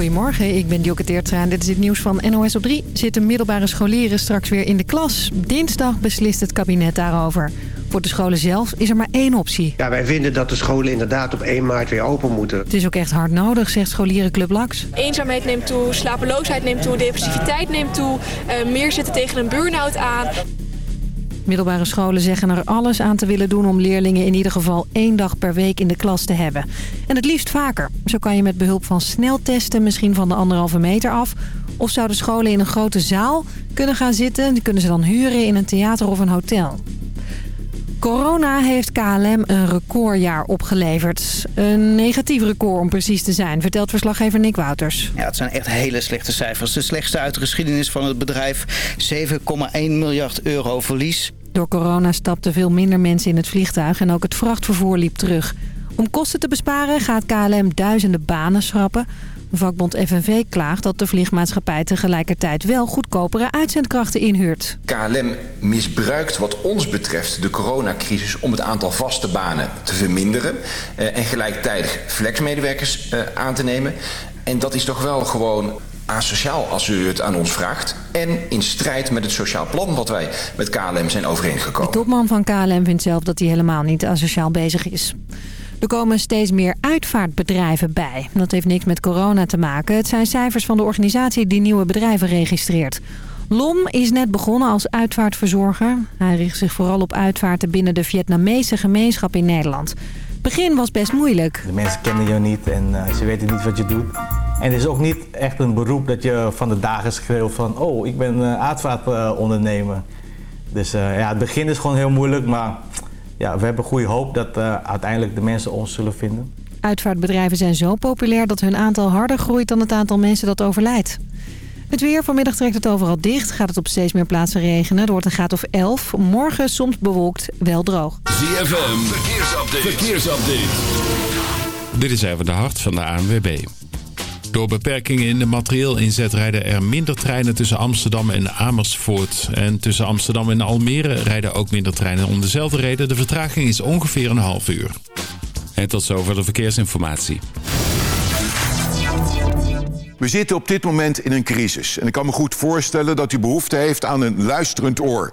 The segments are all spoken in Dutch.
Goedemorgen, ik ben Dielke Teertra en dit is het nieuws van NOS op 3. Zitten middelbare scholieren straks weer in de klas? Dinsdag beslist het kabinet daarover. Voor de scholen zelf is er maar één optie. Ja, wij vinden dat de scholen inderdaad op 1 maart weer open moeten. Het is ook echt hard nodig, zegt scholierenclub Lax. Eenzaamheid neemt toe, slapeloosheid neemt toe, depressiviteit neemt toe. Uh, meer zitten tegen een burn-out aan. Middelbare scholen zeggen er alles aan te willen doen om leerlingen in ieder geval één dag per week in de klas te hebben. En het liefst vaker. Zo kan je met behulp van sneltesten misschien van de anderhalve meter af. Of zouden scholen in een grote zaal kunnen gaan zitten. Die kunnen ze dan huren in een theater of een hotel. Corona heeft KLM een recordjaar opgeleverd. Een negatief record om precies te zijn, vertelt verslaggever Nick Wouters. Ja, het zijn echt hele slechte cijfers. De slechtste uit de geschiedenis van het bedrijf. 7,1 miljard euro verlies. Door corona stapten veel minder mensen in het vliegtuig en ook het vrachtvervoer liep terug. Om kosten te besparen gaat KLM duizenden banen schrappen. Vakbond FNV klaagt dat de vliegmaatschappij tegelijkertijd wel goedkopere uitzendkrachten inhuurt. KLM misbruikt wat ons betreft de coronacrisis om het aantal vaste banen te verminderen. Eh, en gelijktijdig flexmedewerkers eh, aan te nemen. En dat is toch wel gewoon asociaal als u het aan ons vraagt. En in strijd met het sociaal plan wat wij met KLM zijn overeengekomen. De topman van KLM vindt zelf dat hij helemaal niet asociaal bezig is. Er komen steeds meer uitvaartbedrijven bij. Dat heeft niks met corona te maken. Het zijn cijfers van de organisatie die nieuwe bedrijven registreert. Lom is net begonnen als uitvaartverzorger. Hij richt zich vooral op uitvaarten binnen de Vietnamese gemeenschap in Nederland. Het begin was best moeilijk. De mensen kennen je niet en uh, ze weten niet wat je doet. En het is ook niet echt een beroep dat je van de dagen schreeuwt van... oh, ik ben uh, uitvaartondernemer. Dus uh, ja, het begin is gewoon heel moeilijk, maar ja, we hebben goede hoop dat uh, uiteindelijk de mensen ons zullen vinden. Uitvaartbedrijven zijn zo populair dat hun aantal harder groeit dan het aantal mensen dat overlijdt. Het weer, vanmiddag trekt het overal dicht. Gaat het op steeds meer plaatsen regenen. Er wordt een graad of 11. Morgen soms bewolkt, wel droog. ZFM, verkeersupdate. verkeersupdate. Dit is even de hart van de ANWB. Door beperkingen in de materieelinzet rijden er minder treinen tussen Amsterdam en Amersfoort. En tussen Amsterdam en Almere rijden ook minder treinen om dezelfde reden. De vertraging is ongeveer een half uur. En tot zover de verkeersinformatie. We zitten op dit moment in een crisis. En ik kan me goed voorstellen dat u behoefte heeft aan een luisterend oor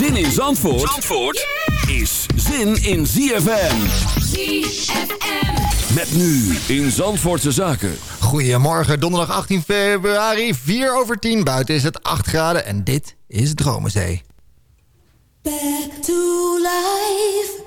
Zin in Zandvoort, Zandvoort is zin in ZFM. ZFM. Met nu in Zandvoortse Zaken. Goedemorgen, donderdag 18 februari, 4 over 10. Buiten is het 8 graden en dit is Dromenzee. Back to life,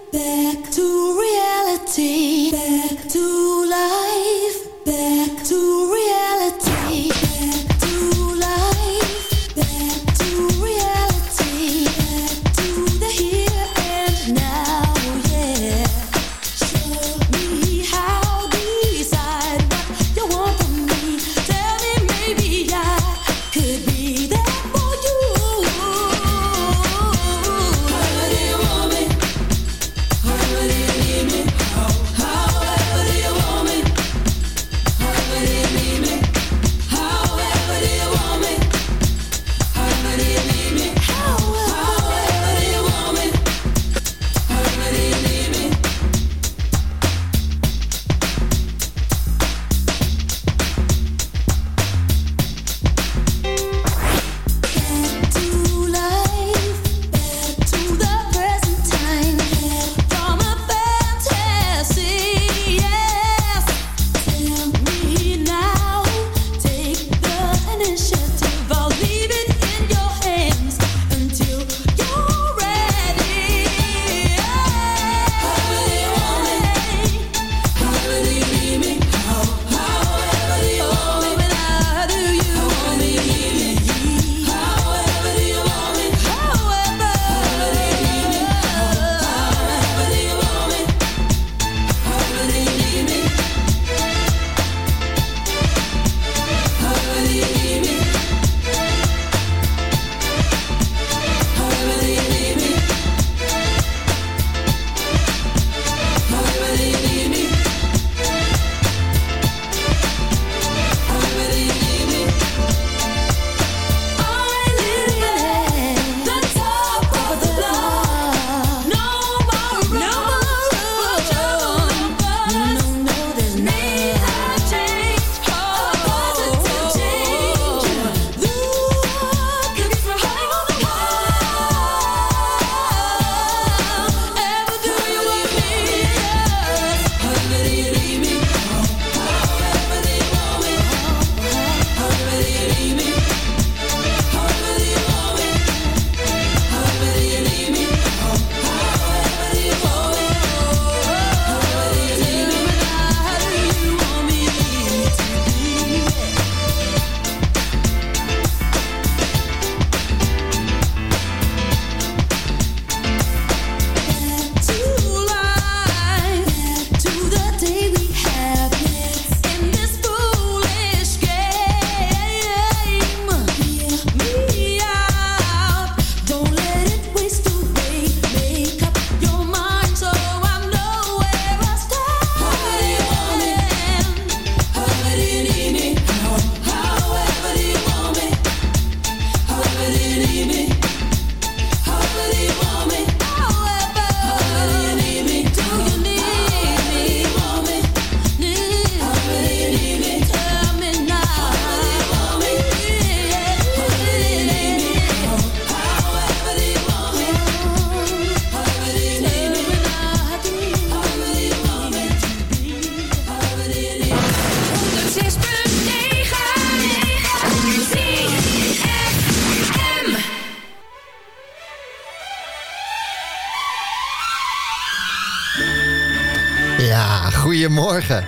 Ja, goedemorgen.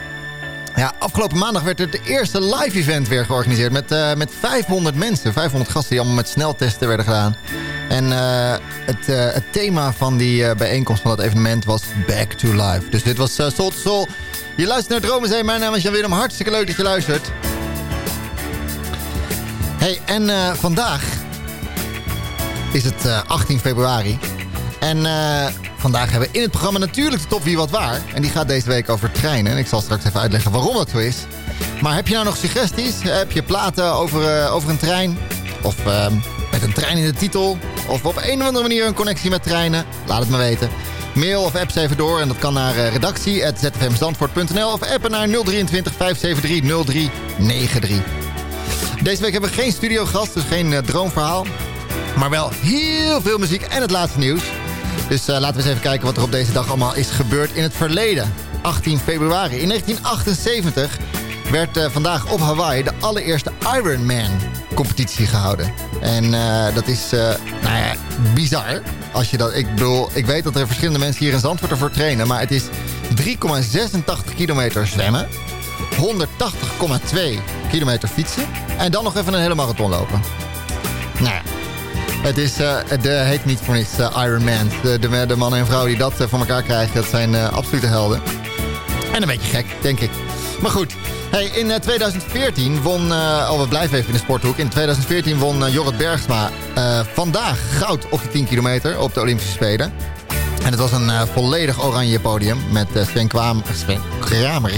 Ja, afgelopen maandag werd het eerste live event weer georganiseerd met, uh, met 500 mensen. 500 gasten die allemaal met sneltesten werden gedaan. En uh, het, uh, het, thema van die bijeenkomst van dat evenement was Back to Life. Dus dit was Soul to Soul. Je luistert naar Dromenzee. Mijn naam is Jan Willem. Hartstikke leuk dat je luistert. Hey, en vandaag is het 18 februari. En vandaag hebben we in het programma natuurlijk de top wie wat waar. En die gaat deze week over treinen. En ik zal straks even uitleggen waarom dat zo is. Maar heb je nou nog suggesties? Heb je platen over, uh, over een trein? Of uh, met een trein in de titel? Of op een of andere manier een connectie met treinen? Laat het me weten. Mail of app even door en dat kan naar uh, redactie.zfmzandvoort.nl of appen naar 023 573 0393. Deze week hebben we geen studiogast, dus geen uh, droomverhaal. Maar wel heel veel muziek en het laatste nieuws. Dus uh, laten we eens even kijken wat er op deze dag allemaal is gebeurd in het verleden. 18 februari. In 1978 werd uh, vandaag op Hawaii de allereerste Ironman competitie gehouden. En uh, dat is, nou ja, bizar. Als je dat, ik bedoel, ik weet dat er verschillende mensen hier in Zandvoort ervoor trainen. Maar het is 3,86 kilometer zwemmen. 180,2 kilometer fietsen. En dan nog even een hele marathon lopen. Nou ja, het is, uh, de, heet niet voor niets uh, Iron Man. De, de, mannen en vrouwen die dat uh, voor elkaar krijgen, dat zijn absolute helden. En een beetje gek, denk ik. Maar goed, hey, in 2014 won, oh we blijven even in de sporthoek. In 2014 won Jorrit Bergsma vandaag goud op de 10 kilometer op de Olympische Spelen. En het was een volledig oranje podium met Sven, Kwaam, Sven Kramer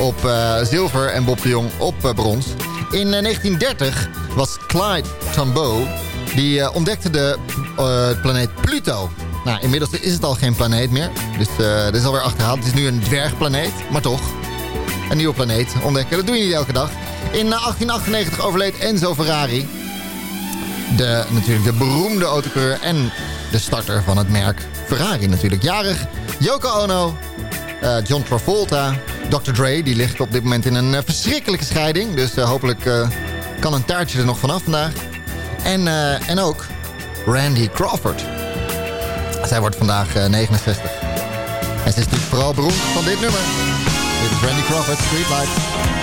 op zilver en Bob de Jong op brons. In 1930 was Clyde Tombaugh die uh, ontdekte de uh, planeet Pluto. Nou, inmiddels is het al geen planeet meer. Dus uh, dit is alweer achterhaald. Het is nu een dwergplaneet, maar toch. Een nieuwe planeet ontdekken, dat doe je niet elke dag. In 1898 overleed Enzo Ferrari. De, natuurlijk de beroemde autocoureur en de starter van het merk Ferrari natuurlijk. Jarig Yoko Ono, John Travolta, Dr. Dre. Die ligt op dit moment in een verschrikkelijke scheiding. Dus hopelijk kan een taartje er nog vanaf vandaag. En, uh, en ook Randy Crawford. Zij wordt vandaag uh, 69. En ze is natuurlijk vooral beroemd van dit nummer. Dit is Randy Crawford, Street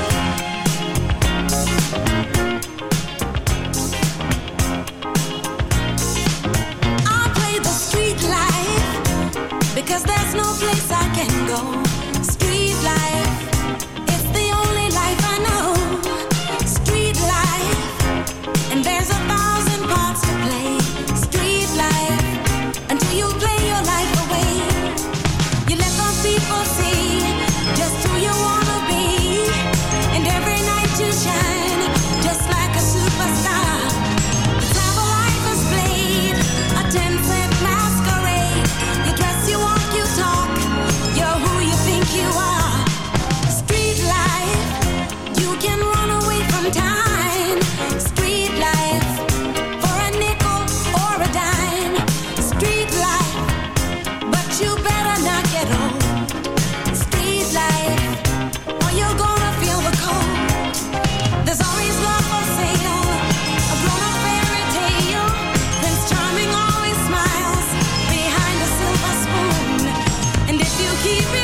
keep it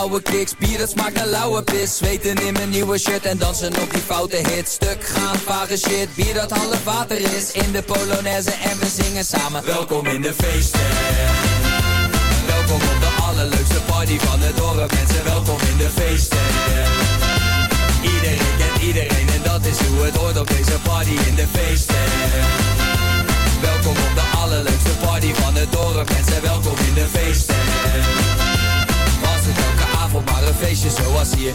ouwe kicks Bier smaakt naar lauwe pis. Zweten in mijn nieuwe shirt en dansen op die foute hit Stuk gaan, vage shit, bier dat half water is. In de Polonaise en we zingen samen. Welkom in de feesten. Welkom op de allerleukste party van het dorp Mensen, welkom in de feesten. Iedereen kent iedereen en dat is hoe het hoort op deze party in de feesten. Welkom op de allerleukste party van het dorp Mensen, welkom in de feesten feestje zoals hier.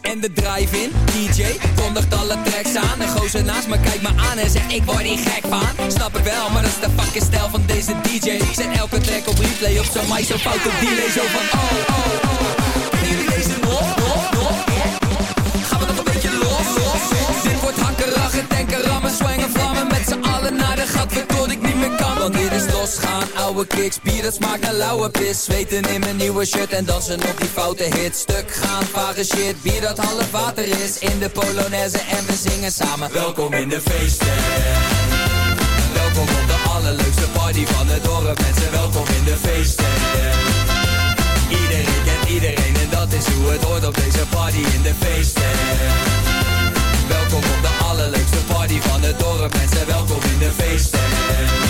En de drive-in, DJ, kondigt alle tracks aan. De gozer naast me kijkt me aan en zegt ik word hier gek van. Snap ik wel, maar dat is de fucking stijl van deze DJ Zet elke track op replay op zo'n mic, zo fout op delay Zo van oh, oh, oh. Kennen jullie deze nog? Gaan we nog een beetje los, los, los. Dit wordt hakken, rachen, tanken, rammen, zwangen, vlammen. Met z'n allen naar de gat, tot Want dit is losgaan, ouwe kicks, bier dat smaakt naar lauwe pis. Zweten in mijn nieuwe shirt en dansen op die foute hit Stuk gaan, vage shit, bier dat half water is. In de Polonaise en we zingen samen. Welkom in de feesten. Welkom op de allerleukste party van het dorp Mensen, welkom in de feesten. Iedereen kent iedereen en dat is hoe het hoort op deze party in de feesten. Welkom op de allerleukste party van het dorp Mensen, welkom in de feesten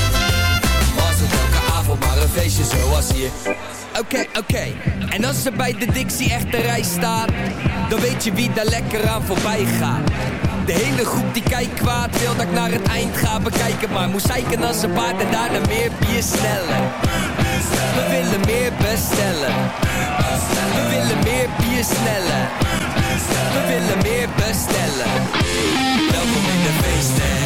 maar een feestje zoals hier Oké, oké. En als er bij de Dixie echt de rij staat, dan weet je wie daar lekker aan voorbij gaat. De hele groep die kijkt kwaad, wil dat ik naar het eind ga bekijken. Maar moest zeiken als een paard en daarna meer bier sneller. We willen meer bestellen. We willen meer bier sneller. We willen meer bestellen. Welkom in de feesten.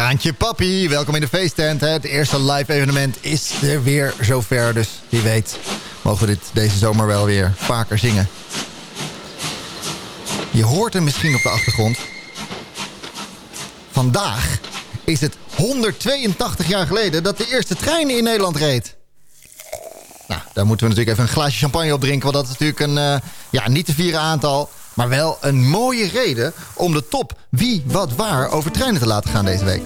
Kraantje Papi, welkom in de feesttent. Het eerste live evenement is er weer zover. Dus wie weet mogen we dit deze zomer wel weer vaker zingen. Je hoort hem misschien op de achtergrond. Vandaag is het 182 jaar geleden dat de eerste trein in Nederland reed. Nou, daar moeten we natuurlijk even een glaasje champagne op drinken. Want dat is natuurlijk een eh, ja, niet te vieren aantal. Maar wel een mooie reden om de top wie, wat, waar over treinen te laten gaan deze week.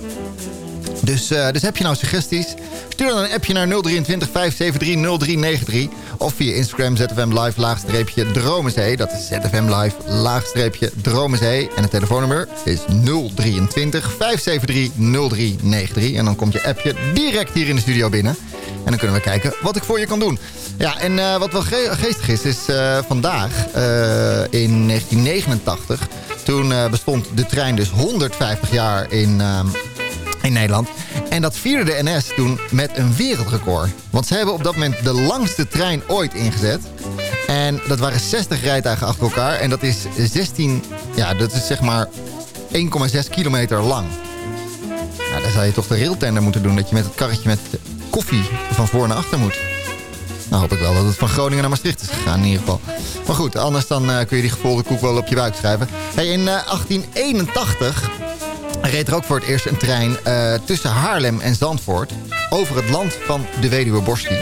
Dus, eh, dus heb je nou suggesties? Stuur dan een appje naar 023 573 0393. Of via Instagram ZFM Live laagstreepje Dromenzee. Dat is ZFM Live laagstreepje Dromenzee. En het telefoonnummer is 023 573 0393. En dan komt je appje direct hier in de studio binnen. En dan kunnen we kijken wat ik voor je kan doen. Ja, en eh, wat wel ge geestig is, is eh, vandaag eh, in 1989... toen bestond de trein dus 150 jaar in, ehm, in Nederland. En dat vierde de NS toen met een wereldrecord. Want ze hebben op dat moment de langste trein ooit ingezet. En dat waren 60 rijtuigen achter elkaar. En dat is 16, ja, dat is zeg maar 1,6 kilometer lang. Nou, dan zou je toch de railtender moeten doen... dat je met het karretje met koffie van voor naar achter moet. Nou hoop ik wel dat het van Groningen naar Maastricht is gegaan in ieder geval. Maar goed, anders dan eh, kun je die gevolgde koek wel op je buik schrijven. Hey, in eh, 1881 reed er ook voor het eerst een trein eh, tussen Haarlem en Zandvoort... over het land van de weduwe Borsti.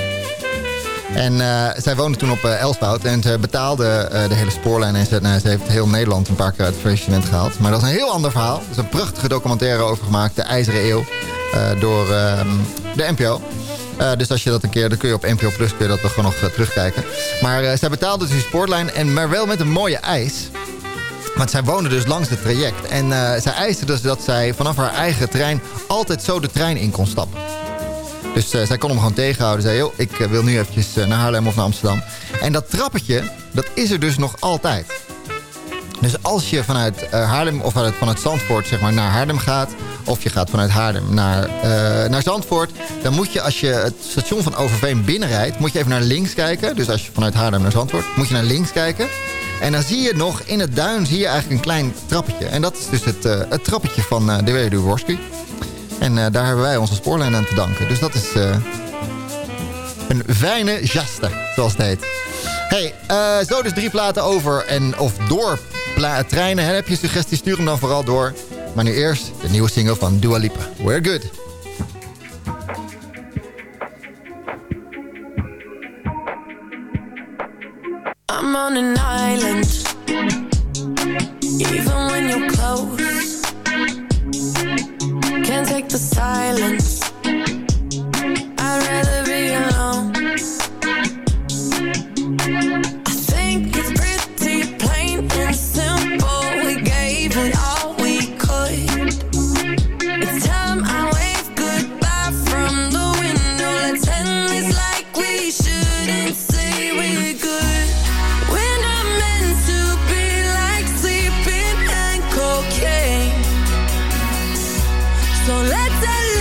En eh, zij woonde toen op Elswoud en ze betaalde eh, de hele spoorlijn. En ze, nou, heeft heel Nederland een paar keer uit het faillissement gehaald. Maar dat is een heel ander verhaal. Er is een prachtige documentaire over gemaakt, De IJzeren Eeuw, eh, door ehm, de NPO. Eh, dus als je dat een keer, dan kun je op NPO Plus kun dat gewoon nog eh, terugkijken. Maar eh, zij betaalde dus die spoorlijn, en, maar wel met een mooie eis. Want zij woonde dus langs het traject. En eh, zij eiste dus dat zij vanaf haar eigen trein altijd zo de trein in kon stappen. Dus eh, zij kon hem gewoon tegenhouden. Zei, joh, ik eh, wil nu eventjes eh, naar Haarlem of naar Amsterdam. En dat trappetje, dat is er dus nog altijd. Dus als je vanuit eh, Haarlem of vanuit, vanuit Zandvoort zeg maar, naar Haarlem gaat... of je gaat vanuit Haarlem naar, eh, naar Zandvoort... dan moet je als je het station van Overveen binnenrijdt... moet je even naar links kijken. Dus als je vanuit Haarlem naar Zandvoort... moet je naar links kijken. En dan zie je nog in het duin zie je eigenlijk een klein trappetje. En dat is dus het, eh, het trappetje van eh, de Weduwe Worski. En daar hebben wij onze spoorlijn aan te danken. Dus dat is een fijne geste, zoals het heet. Hey, zo dus drie platen over en of door treinen. Heb je suggesties, stuur hem dan vooral door. Maar nu eerst de nieuwe single van Dua Lipa. We're good. I'm on an island. Even when you're close, can't take the silence. So let's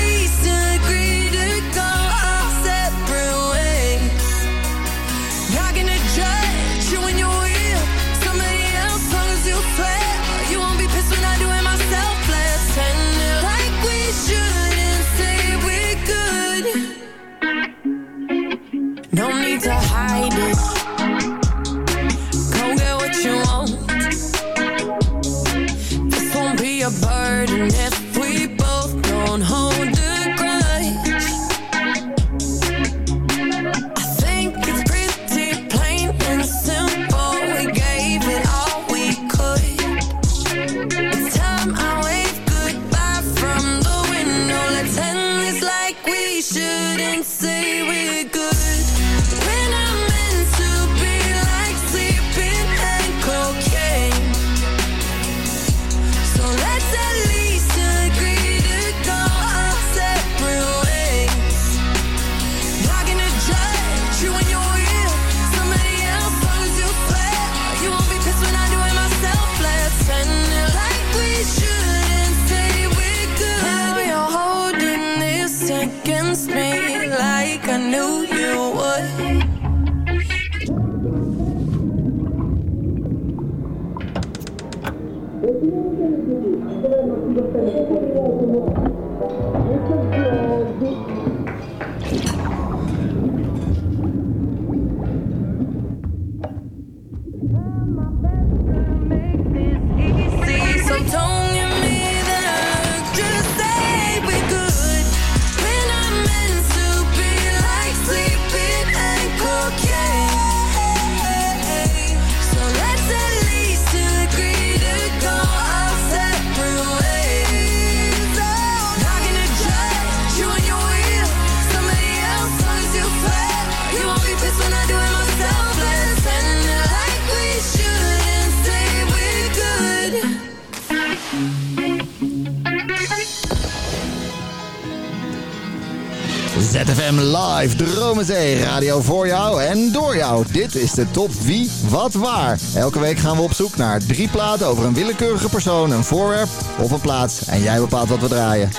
ZFM Live, Dromenzee, radio voor jou en door jou. Dit is de top Wie, Wat, Waar. Elke week gaan we op zoek naar drie platen over een willekeurige persoon, een voorwerp of een plaats. En jij bepaalt wat we draaien.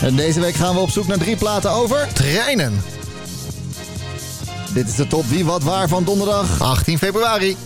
En deze week gaan we op zoek naar drie platen over treinen. Dit is de top Wie, Wat, Waar van donderdag 18 februari.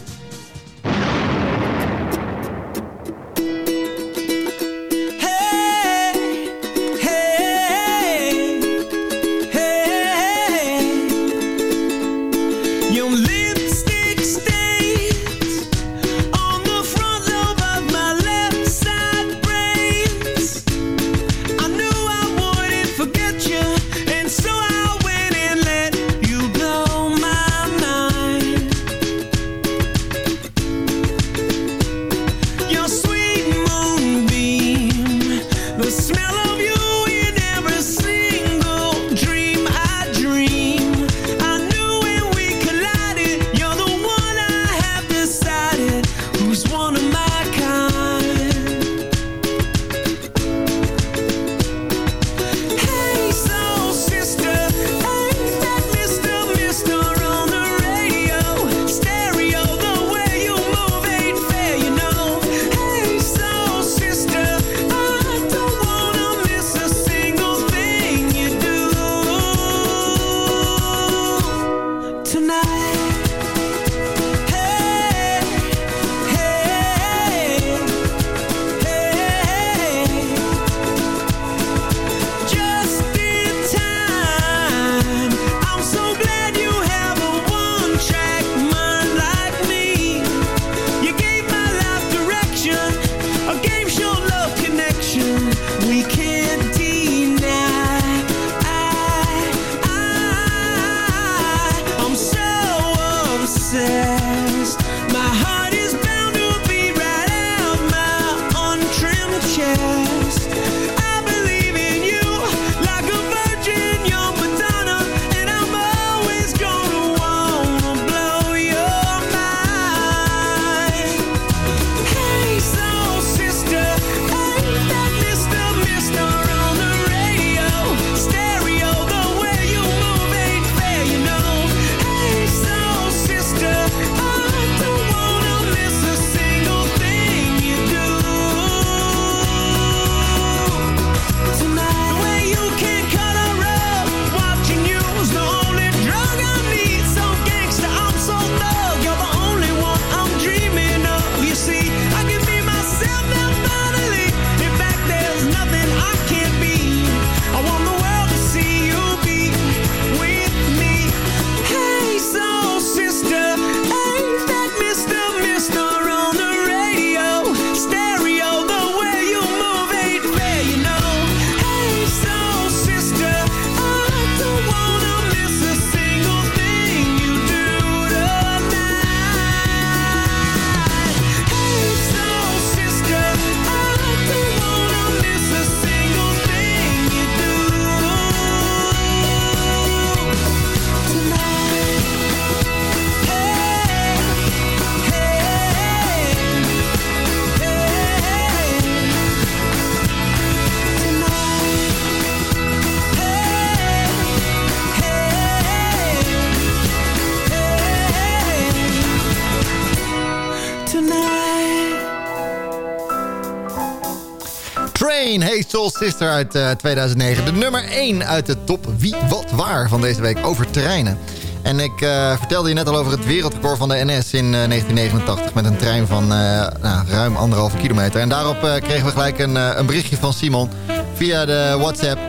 Sister uit eh, 2009. De nummer 1 uit de top Wie Wat Waar van deze week over terreinen. En ik eh, vertelde je net al over het wereldrecord van de NS in eh, 1989... met een trein van eh, nou, ruim anderhalve kilometer. En daarop eh, kregen we gelijk een, eh, een berichtje van Simon via de WhatsApp.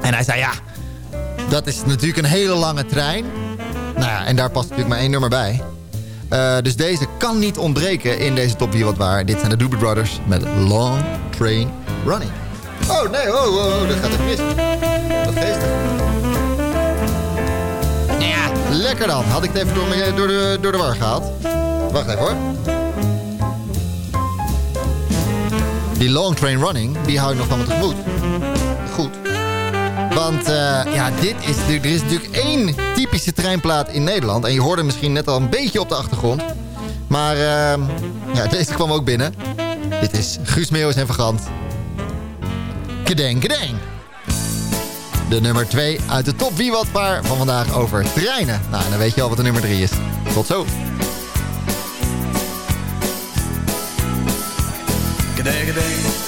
En hij zei ja, dat is natuurlijk een hele lange trein. Nou ja, en daar past natuurlijk maar één nummer bij. Eh, dus deze kan niet ontbreken in deze top Wie Wat Waar. Dit zijn de Doobie Brothers met Long Train Running. Oh nee, oh, oh, oh dat gaat echt mis. Wat geestig. Ja, lekker dan. Had ik het even door, me- door, de, door de war gehaald. Wacht even hoor. Die Long Train Running, die hou ik nog van me tegemoet. Goed. Want eh, ja, dit is, natuurlijk- er is natuurlijk één typische treinplaat in Nederland. En je hoorde hem misschien net al een beetje op de achtergrond. Maar eh, ja, deze kwam ook binnen. Dit is Guus Meeuwis en Vergant. Kedeng, kedeng. De nummer 2 uit de top Wie Wat Waar van vandaag over treinen. Nou, dan weet je al wat de nummer 3 is. Tot zo. Kedegedeng, kedegedeng,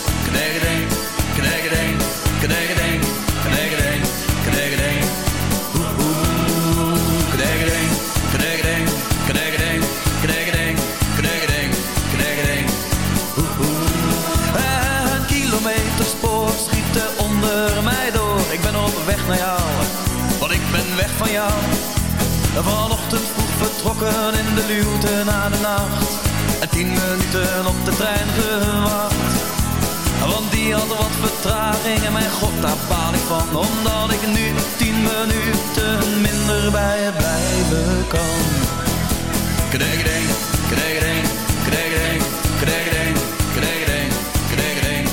daar baal ik van. Omdat ik nu tien minuten minder bij je blijven kan. Kregedeng, kregedeng, kregedeng.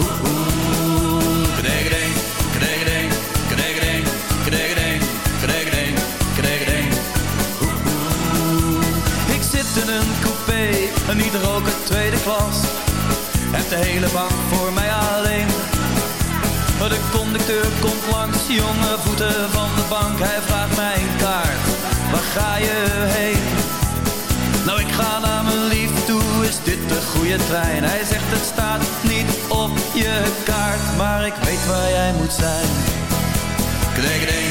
Oeh, oeh, kregedeng, kregedeng, kregedeng, kregedeng, kregedeng, kregedeng. Oeh, oeh. Ik zit in een coupé, en niet roken tweede klas. Heb de hele bank voor conducteur komt langs, jonge voeten van de bank. Hij vraagt mij een kaart, waar ga je heen? Nou, ik ga naar mijn lief toe, is dit de goede trein? Hij zegt het staat niet op je kaart, maar ik weet waar jij moet zijn. Kregedeng,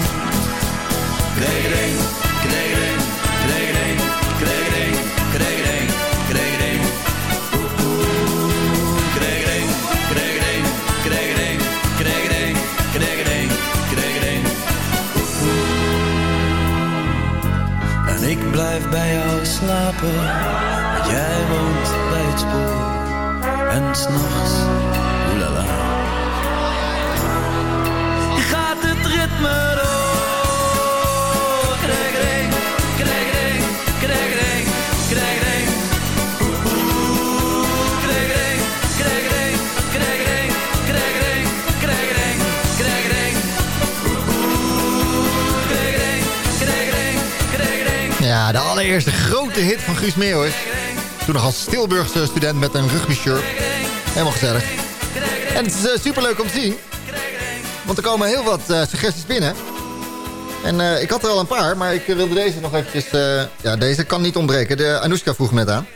slapen, jij woont bij het spoor. En s'nachts, Ja, de allereerste grote hit van Guus Meeuwis. Toen nog als Tilburgse student met een rugbyshirt. Helemaal gezellig. En het is uh, superleuk om te zien. Want er komen heel wat eh, suggesties binnen. En eh, ik had er al een paar, maar ik wilde deze nog eventjes... ja, deze kan niet ontbreken. De Anoushka vroeg net aan.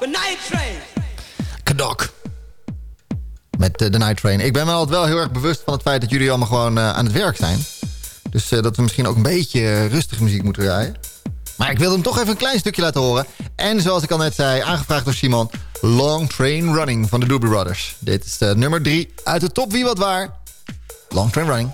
The night train. Kadok. Met de Night Train. Ik ben me altijd wel heel erg bewust van het feit dat jullie allemaal gewoon aan het werk zijn. Dus eh, dat we misschien ook een beetje eh, rustige muziek moeten draaien. Maar ik wilde hem toch even een klein stukje laten horen. En zoals ik al net zei, aangevraagd door Simon... Long Train Running van de Doobie Brothers. Dit is de nummer 3 uit de top Wie Wat Waar. Long Train Running.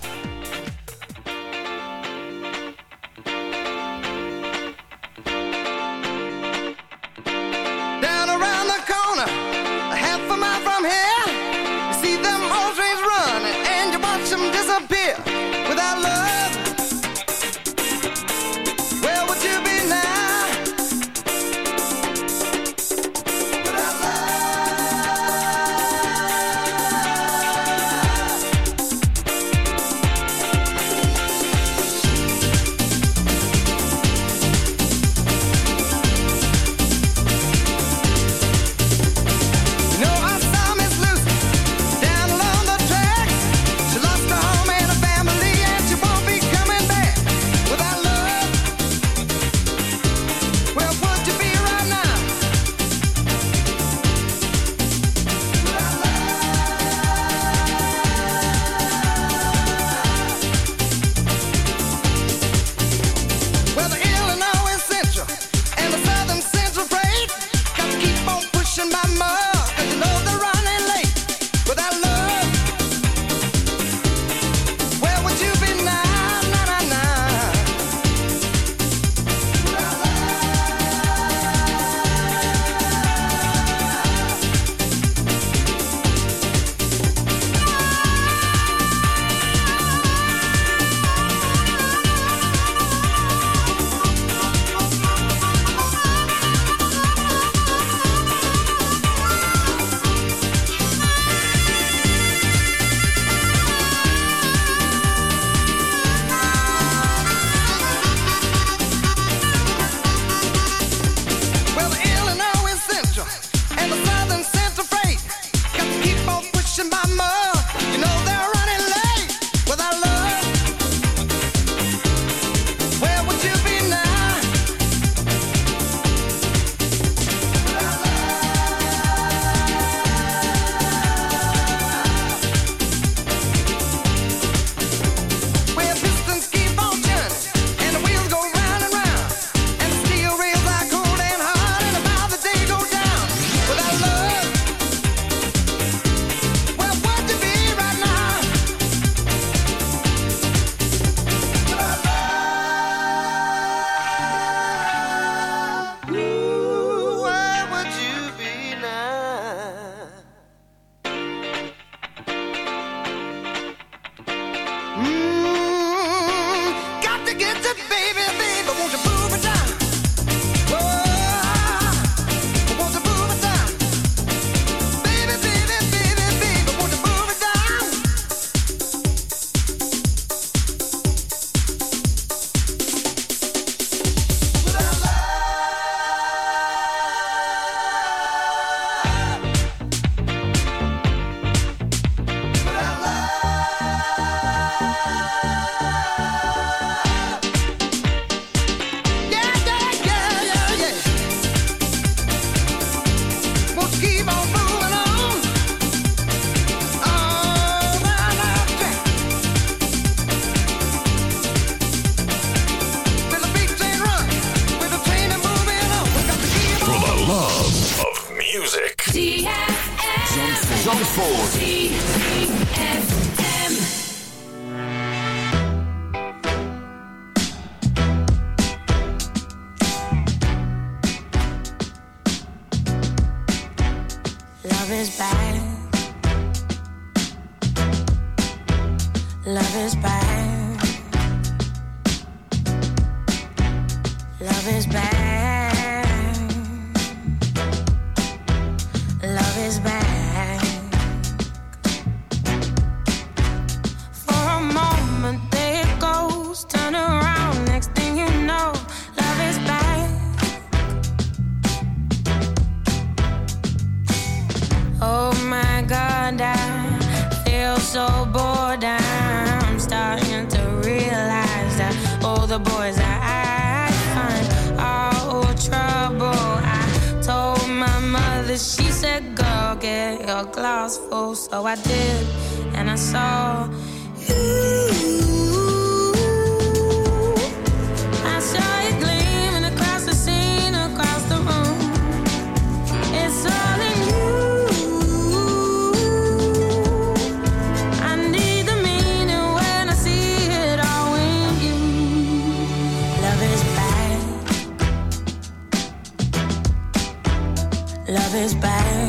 Love is better.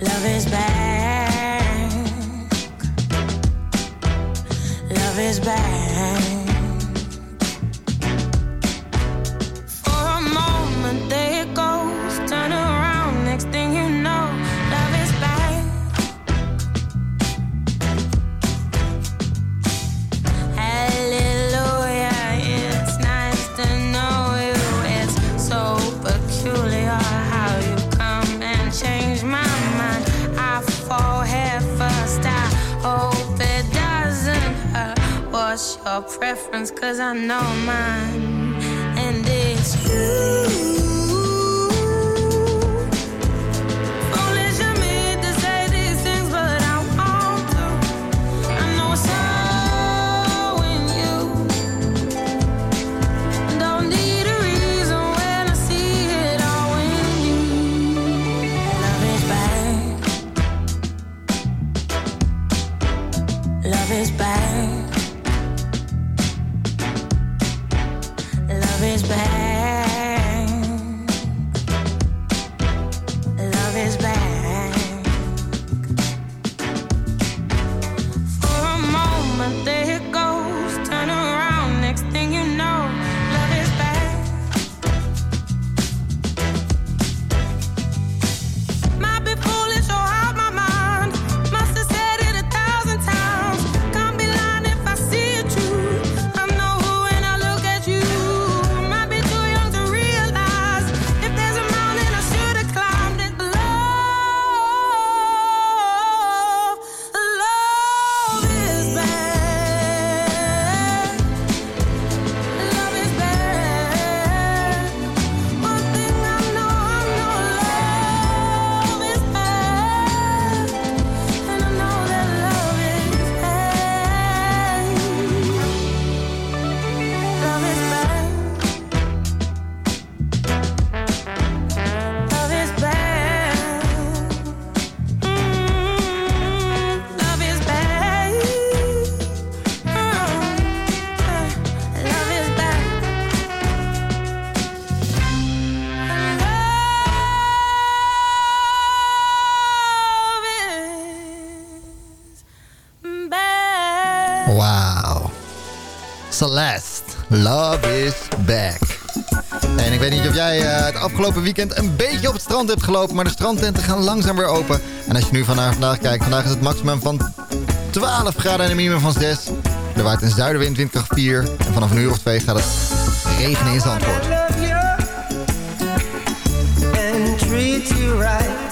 Love is back. Love is back. I know Is Back. En ik weet niet of jij eh, het afgelopen weekend een beetje op het strand hebt gelopen... maar de strandtenten gaan langzaam weer open. En als je nu vandaag, vandaag kijkt, vandaag is het maximum van 12 graden en een minimum van 6. Er waait een zuidenwind, windkracht 4. En vanaf een uur of twee gaat het regenen in Zandvoort. treat right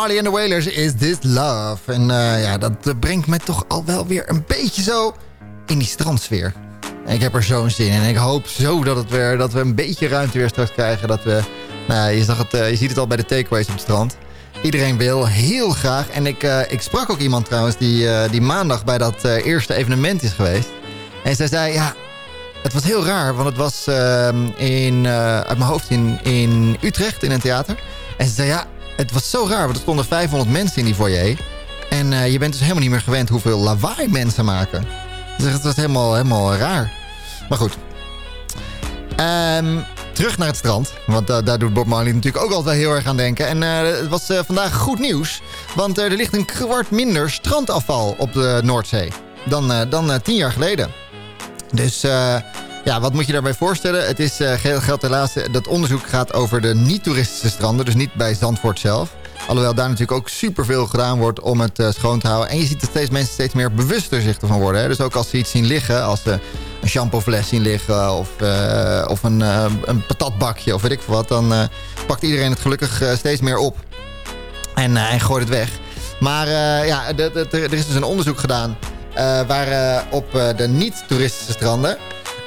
Marley and the Wailers is This Love. En eh, ja, dat brengt mij toch al wel weer een beetje zo in die strandsfeer. En ik heb er zo'n zin in. En ik hoop zo dat, het weer, dat we een beetje ruimte weer straks krijgen. Dat we, nou je, zag het, eh, je ziet het al bij de takeaways op het strand. Iedereen wil heel graag. En ik, eh, ik sprak ook iemand trouwens die, die maandag bij dat eerste evenement is geweest. En zij zei, ja, het was heel raar. Want het was ehm, in, uit mijn hoofd in, in Utrecht in een theater. En ze zei, ja, het was zo raar. Want er stonden 500 mensen in die foyer. En eh, je bent dus helemaal niet meer gewend hoeveel lawaai mensen maken. Zegt, het was helemaal, helemaal raar. Maar goed. Ehm, terug naar het strand. Want da- daar doet Bob Marley natuurlijk ook altijd heel erg aan denken. En eh, het was eh, vandaag goed nieuws. Want eh, er ligt een kwart minder strandafval op de Noordzee. Dan, eh, dan eh, tien jaar geleden. Dus eh, ja, wat moet je daarbij voorstellen? Het is, geld geldt helaas, eh, dat onderzoek gaat over de niet-toeristische stranden. Dus niet bij Zandvoort zelf. Alhoewel daar natuurlijk ook superveel gedaan wordt om het eh, schoon te houden. En je ziet dat steeds mensen steeds meer bewuster zich ervan worden. Hè? Dus ook als ze iets zien liggen, als ze een shampoofles zien liggen... of, of een, een patatbakje of weet ik veel wat... dan pakt iedereen het gelukkig steeds meer op. En, en gooit het weg. Maar ja, er is dus een onderzoek gedaan... waar, op de niet-toeristische stranden...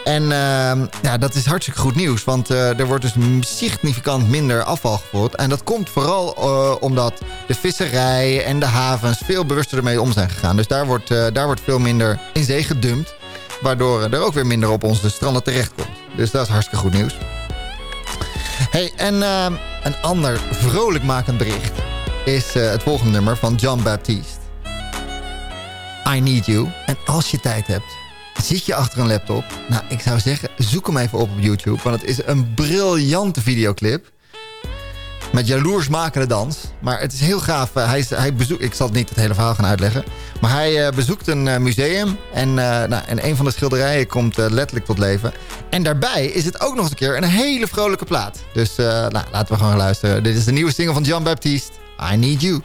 En ehm, ja, dat is hartstikke goed nieuws. Want eh, er wordt dus significant minder afval gevoerd. En dat komt vooral eh, omdat de visserij en de havens veel bewuster ermee om zijn gegaan. Dus daar wordt, eh, daar wordt veel minder in zee gedumpt. Waardoor er ook weer minder op onze stranden terechtkomt. Dus dat is hartstikke goed nieuws. Hey, en ehm, een ander vrolijkmakend bericht is het volgende nummer van John Baptiste. I Need You. En als je tijd hebt, zit je achter een laptop. Nou, ik zou zeggen, zoek hem even op op YouTube. Want het is een briljante videoclip. Met jaloersmakende dans. Maar het is heel gaaf. Eh, Hij, hij bezoekt, ik zal niet het hele verhaal gaan uitleggen. Maar hij eh, bezoekt een eh, museum. En, nou, en een van de schilderijen komt letterlijk tot leven. En daarbij is het ook nog eens een keer een hele vrolijke plaat. Dus nou, laten we gewoon luisteren. Dit is de nieuwe single van John Baptiste. I Need You.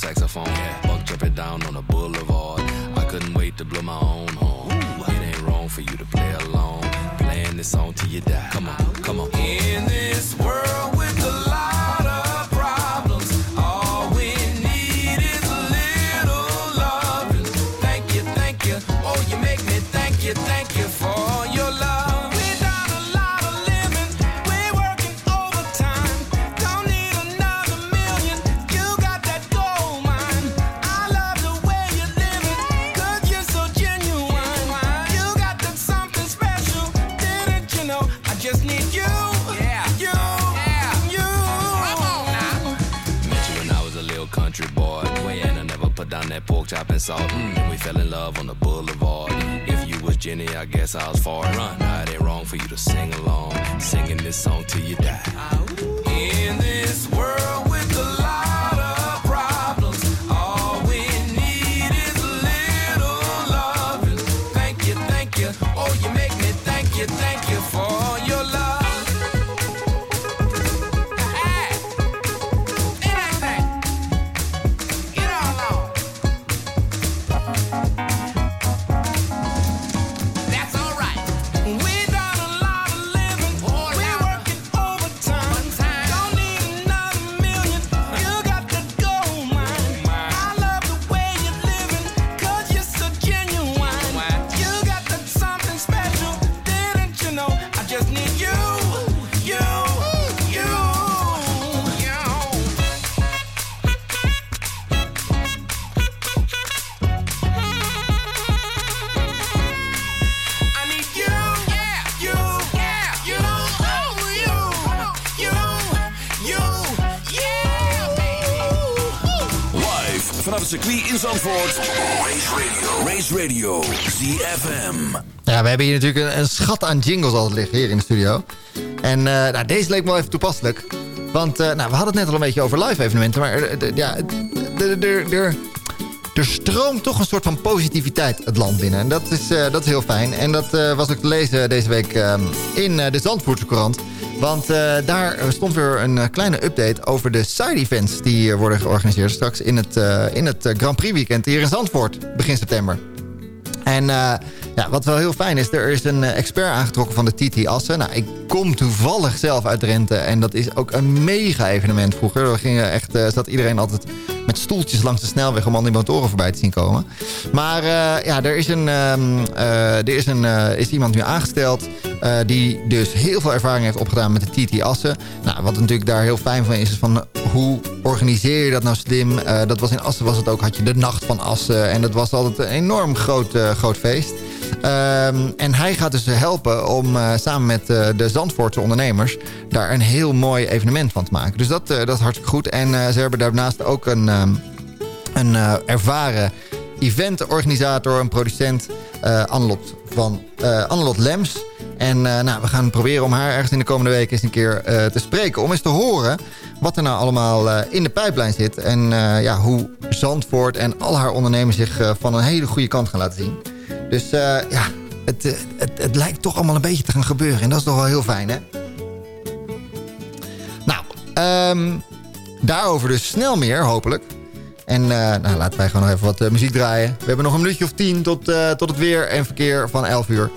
Down my alto saxophone. Buck jumping down on the boulevard. I couldn't wait to blow my own horn. It ain't wrong for you to play along. Playing this song till you die. Come on, come on. In this world with a lot and salt. Mm. And we fell in love on the boulevard. Mm. If you was Jenny, I guess I was far run. It ain't wrong for you to sing along. Singing this song till you die. Ah, circuit in Zandvoort. Race Radio. Race Radio. ZFM. Ja, we hebben hier natuurlijk een, schat aan jingles altijd liggen hier in de studio. En eh, nou, deze leek me wel even toepasselijk. Want eh, nou, we hadden het net al een beetje over live evenementen. Maar eh, ja, er- stroomt toch een soort van positiviteit het land binnen. En dat is, dat is heel fijn. En dat was ook te lezen deze week eh, in de Zandvoortse Courant. Want eh, daar stond weer een eh, kleine update over de side-events... die eh, worden georganiseerd straks in het, eh, in het Grand Prix weekend hier in Zandvoort. Begin september. En ja, wat wel heel fijn is, er is een expert aangetrokken van de TT Assen. Nou, ik kom toevallig zelf uit Drenthe en dat is ook een mega evenement vroeger. Er gingen echt, zat iedereen altijd met stoeltjes langs de snelweg om al die motoren voorbij te zien komen. Maar eh, ja, er is, een, ehm, eh, er is, een, eh, is iemand nu aangesteld die dus heel veel ervaring heeft opgedaan met de TT Assen. Nou, wat natuurlijk daar heel fijn van is, is van hoe organiseer je dat nou slim? Dat was in Assen was het ook, had je de Nacht van Assen en dat was altijd een enorm groot, groot feest. Ehm, en hij gaat dus helpen om eh, samen met eh, de Zandvoortse ondernemers... daar een heel mooi evenement van te maken. Dus dat, eh, dat is hartstikke goed. En ze hebben daarnaast ook een, ehm, een ervaren eventorganisator, een producent... Annelot, van, Annelot Lems. En eh, nou, we gaan proberen om haar ergens in de komende week eens een keer eh, te spreken. Om eens te horen wat er nou allemaal eh, in de pijplijn zit. En ja, hoe Zandvoort en al haar ondernemers zich van een hele goede kant gaan laten zien. Dus ja, het, het, het lijkt toch allemaal een beetje te gaan gebeuren. En dat is toch wel heel fijn, hè? Nou, ehm, daarover dus snel meer, hopelijk. En eh, nou, laten wij gewoon nog even wat muziek draaien. We hebben nog een minuutje of tien tot, tot het weer en verkeer van 11 uur.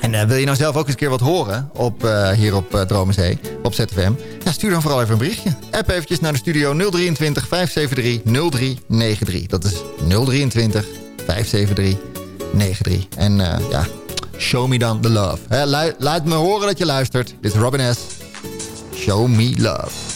En eh, wil je nou zelf ook eens een keer wat horen op, eh, hier op uh, Dromenzee, op ZFM? Ja, stuur dan vooral even een berichtje. App eventjes naar de studio 023 573 0393. Dat is 023 573 93. En ja, show me dan the love. Laat me horen dat je luistert. Dit is Robin S. Show me love.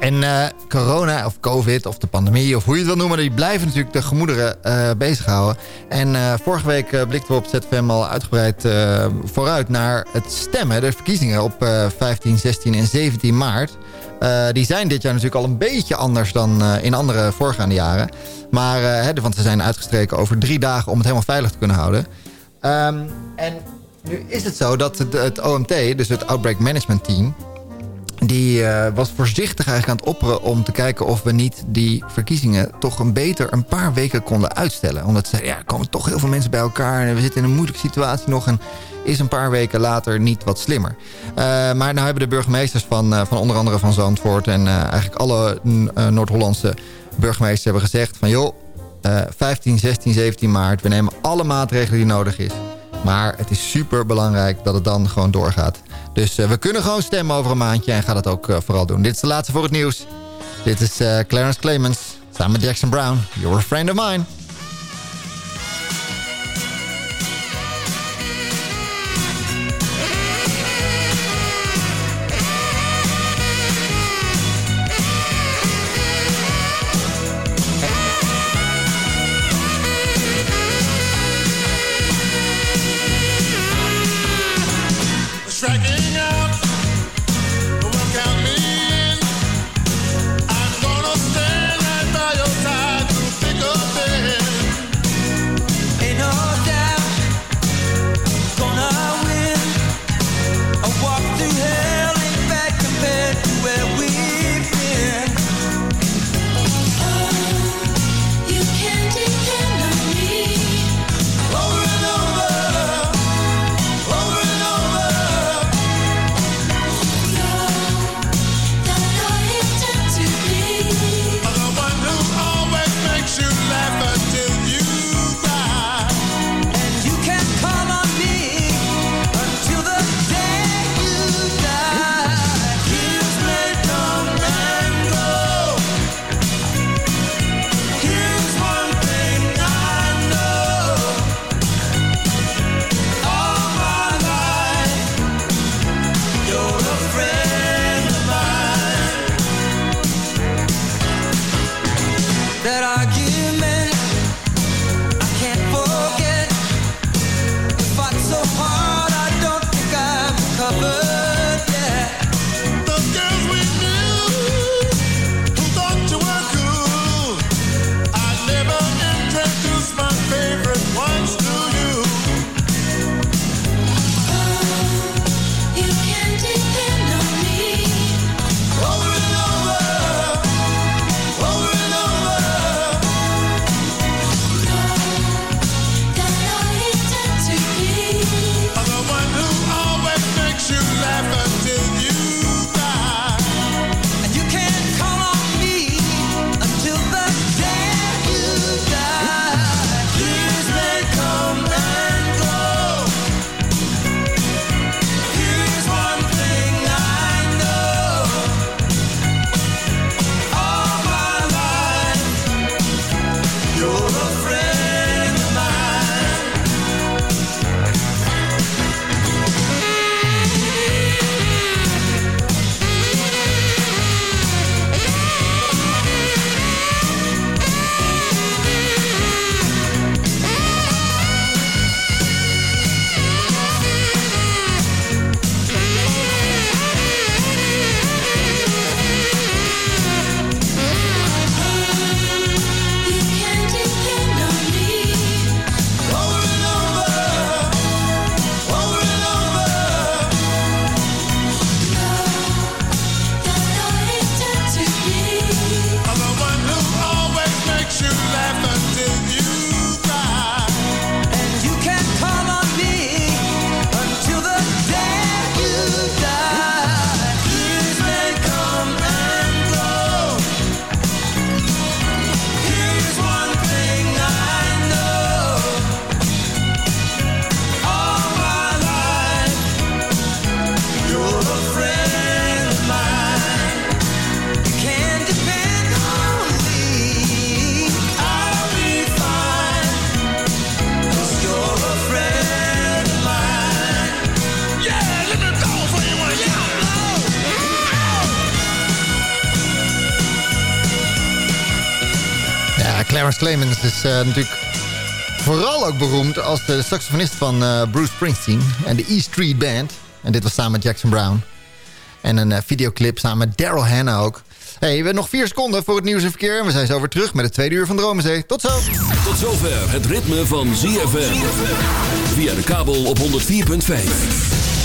En eh, corona of covid of de pandemie of hoe je het wil noemen... die blijven natuurlijk de gemoederen eh, bezighouden. En eh, vorige week blikten we op ZFM al uitgebreid vooruit naar het stemmen. De verkiezingen op eh, 15, 16 en 17 maart. Die zijn dit jaar natuurlijk al een beetje anders dan in andere voorgaande jaren. Maar, hè, want ze zijn uitgestreken over drie dagen om het helemaal veilig te kunnen houden. Ehm, en nu is het zo dat het, het OMT, dus het Outbreak Management Team... die eh, was voorzichtig eigenlijk aan het opperen om te kijken of we niet die verkiezingen toch een beter een paar weken konden uitstellen. Omdat ze ja, er komen toch heel veel mensen bij elkaar en we zitten in een moeilijke situatie nog en is een paar weken later niet wat slimmer. Eh, maar nou hebben de burgemeesters van, eh, van onder andere van Zandvoort en eigenlijk alle mm, Noord-Hollandse burgemeesters hebben gezegd van joh, eh, 15, 16, 17 maart, we nemen alle maatregelen die nodig is. Maar het is super belangrijk dat het dan gewoon doorgaat. Dus eh, we kunnen gewoon stemmen over een maandje en ga dat ook eh, vooral doen. Dit is de laatste voor het nieuws. Dit is eh, Clarence Clemens samen met Jackson Brown. You're a friend of mine. Clemens is eh, natuurlijk vooral ook beroemd als de saxofonist van eh, Bruce Springsteen en de E Street Band. En dit was samen met Jackson Brown. En een eh, videoclip samen met Daryl Hannah ook. Hey, we hebben nog vier seconden voor het nieuws en verkeer. En we zijn zo weer terug met het tweede uur van Dromenzee. Tot zo! Tot zover het ritme van ZFM. Via de kabel op 104.5.